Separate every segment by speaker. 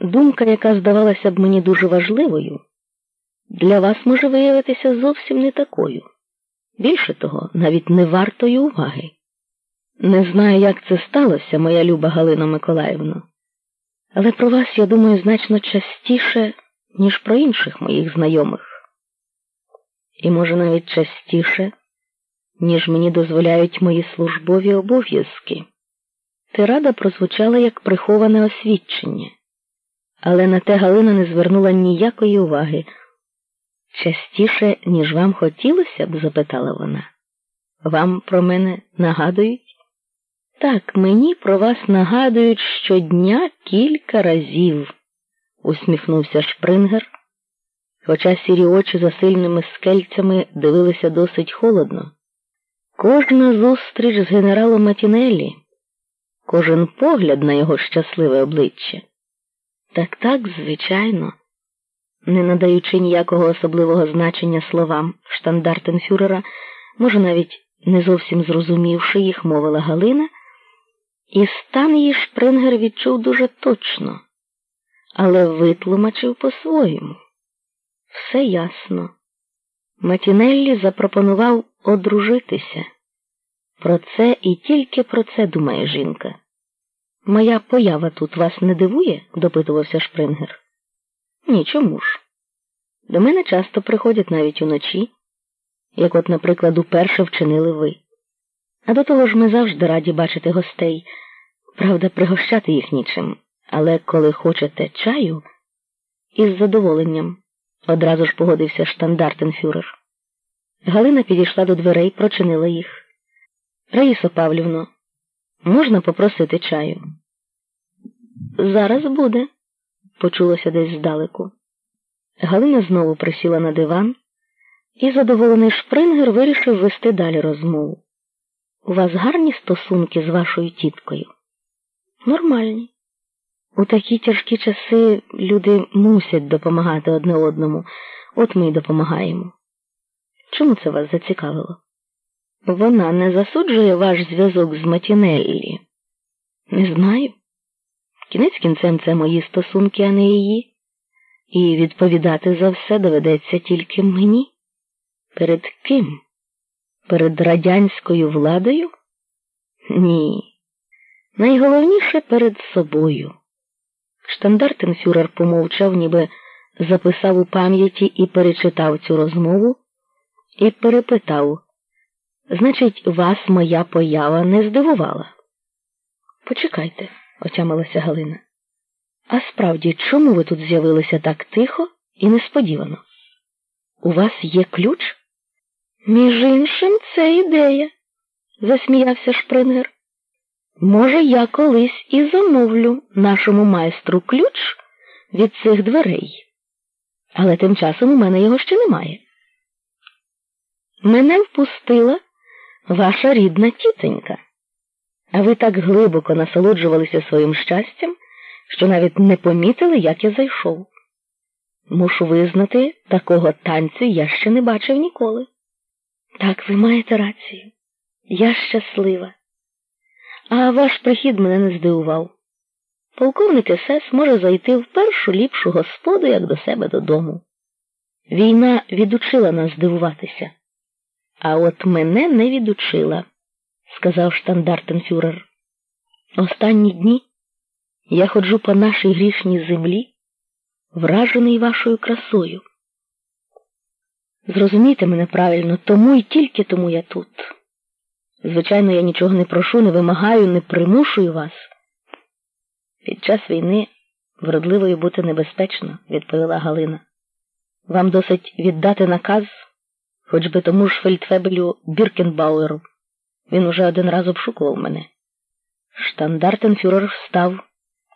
Speaker 1: Думка, яка здавалася б мені дуже важливою, для вас може виявитися зовсім не такою. Більше того, навіть не вартою уваги. Не знаю, як це сталося, моя люба Галина Миколаївна, але про вас я думаю значно частіше, ніж про інших моїх знайомих. І, може, навіть частіше, ніж мені дозволяють мої службові обов'язки. Тирада прозвучала як приховане освідчення, але на те Галина не звернула ніякої уваги. Частіше, ніж вам хотілося б? запитала вона. Вам про мене нагадують? Так, мені про вас нагадують щодня кілька разів, усміхнувся Шпрингер, хоча сірі очі за сильними скельцями дивилися досить холодно. Кожна зустріч з генералом Матінеллі, кожен погляд на його щасливе обличчя. Так так, звичайно, не надаючи ніякого особливого значення словам штандартенфюрера, може, навіть не зовсім зрозумівши їх, мовила Галина. І стан її Шпрингер відчув дуже точно, але витлумачив по-своєму. Все ясно. Матінеллі запропонував одружитися. Про це і тільки про це думає жінка. Моя поява тут вас не дивує? допитувався Шпрингер. Ні, чому ж? До мене часто приходять навіть уночі, як от, наприклад, уперше вчинили ви. А до того ж ми завжди раді бачити гостей, правда, пригощати їх нічим, але коли хочете чаю, із задоволенням, одразу ж погодився штандартенфюрер. Галина підійшла до дверей, прочинила їх. Раїсо Павлівно, можна попросити чаю? Зараз буде, почулося десь здалеку. Галина знову присіла на диван, і задоволений Шпрингер вирішив вести далі розмову. У вас гарні стосунки з вашою тіткою? Нормальні. У такі тяжкі часи люди мусять допомагати одне одному, от ми й допомагаємо. Чому це вас зацікавило? Вона не засуджує ваш зв'язок з Матінеллі? Не знаю. Кінець кінцем це мої стосунки, а не її. І відповідати за все доведеться тільки мені. Перед ким? Перед радянською владою? Ні. Найголовніше перед собою. Штандартенфюрер помовчав, ніби записав у пам'яті і перечитав цю розмову, і перепитав Значить, вас моя поява не здивувала? Почекайте, отямилася Галина. А справді, чому ви тут з'явилися так тихо і несподівано? У вас є ключ? Між іншим, це ідея, засміявся Шпрингер. Може, я колись і замовлю нашому майстру ключ від цих дверей, але тим часом у мене його ще немає. Мене впустила ваша рідна тітенька, а ви так глибоко насолоджувалися своїм щастям, що навіть не помітили, як я зайшов. Мушу визнати, такого танцю я ще не бачив ніколи. Так, ви маєте рацію. Я щаслива. А ваш прихід мене не здивував. Полковник СС може зайти в першу ліпшу господу, як до себе додому. Війна відучила нас здивуватися. А от мене не відучила, сказав штандартенфюрер. Останні дні я ходжу по нашій грішній землі, вражений вашою красою. Зрозумійте мене правильно, тому і тільки тому я тут. Звичайно, я нічого не прошу, не вимагаю, не примушую вас. Під час війни вродливою бути небезпечно, відповіла Галина. Вам досить віддати наказ, хоч би тому ж фельдфебелю Біркенбауеру. Він уже один раз обшукував мене. Штандартенфюрер встав,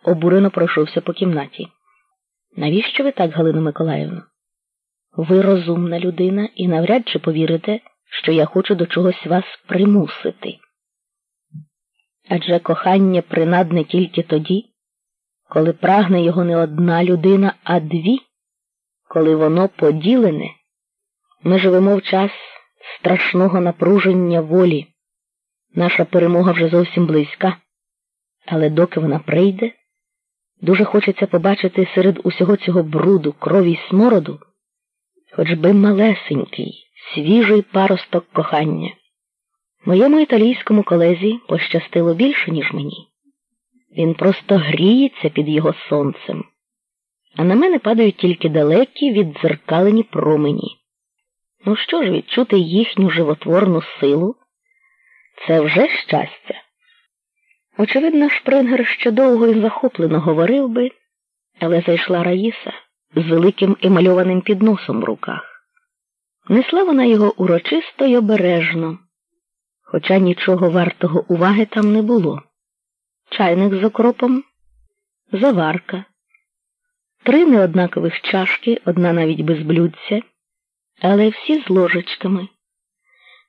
Speaker 1: обурено пройшовся по кімнаті. Навіщо ви так, Галина Миколаївна? Ви розумна людина і навряд чи повірите, що я хочу до чогось вас примусити. Адже кохання принадне тільки тоді, коли прагне його не одна людина, а дві, коли воно поділене. Ми живемо в час страшного напруження волі. Наша перемога вже зовсім близька, але доки вона прийде, Дуже хочеться побачити серед усього цього бруду, крові й смороду, хоч би малесенький, свіжий паросток кохання. Моєму італійському колезі пощастило більше, ніж мені. Він просто гріється під його сонцем, а на мене падають тільки далекі віддзеркалені промені. Ну що ж, відчути їхню животворну силу? Це вже щастя. Очевидно, Шпрингер ще довго і захоплено говорив би, але зайшла Раїса з великим емальованим підносом в руках. Несла вона його урочисто й обережно, хоча нічого вартого уваги там не було. Чайник з окропом, заварка, три неоднакових чашки, одна навіть без блюдця, але всі з ложечками,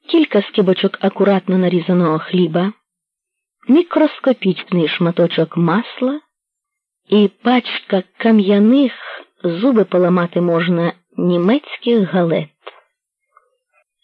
Speaker 1: кілька скибочок акуратно нарізаного хліба мікроскопічний шматочок масла і пачка кам'яних зуби поламати можна німецьких галет.